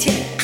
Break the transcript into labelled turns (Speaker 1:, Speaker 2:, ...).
Speaker 1: 天?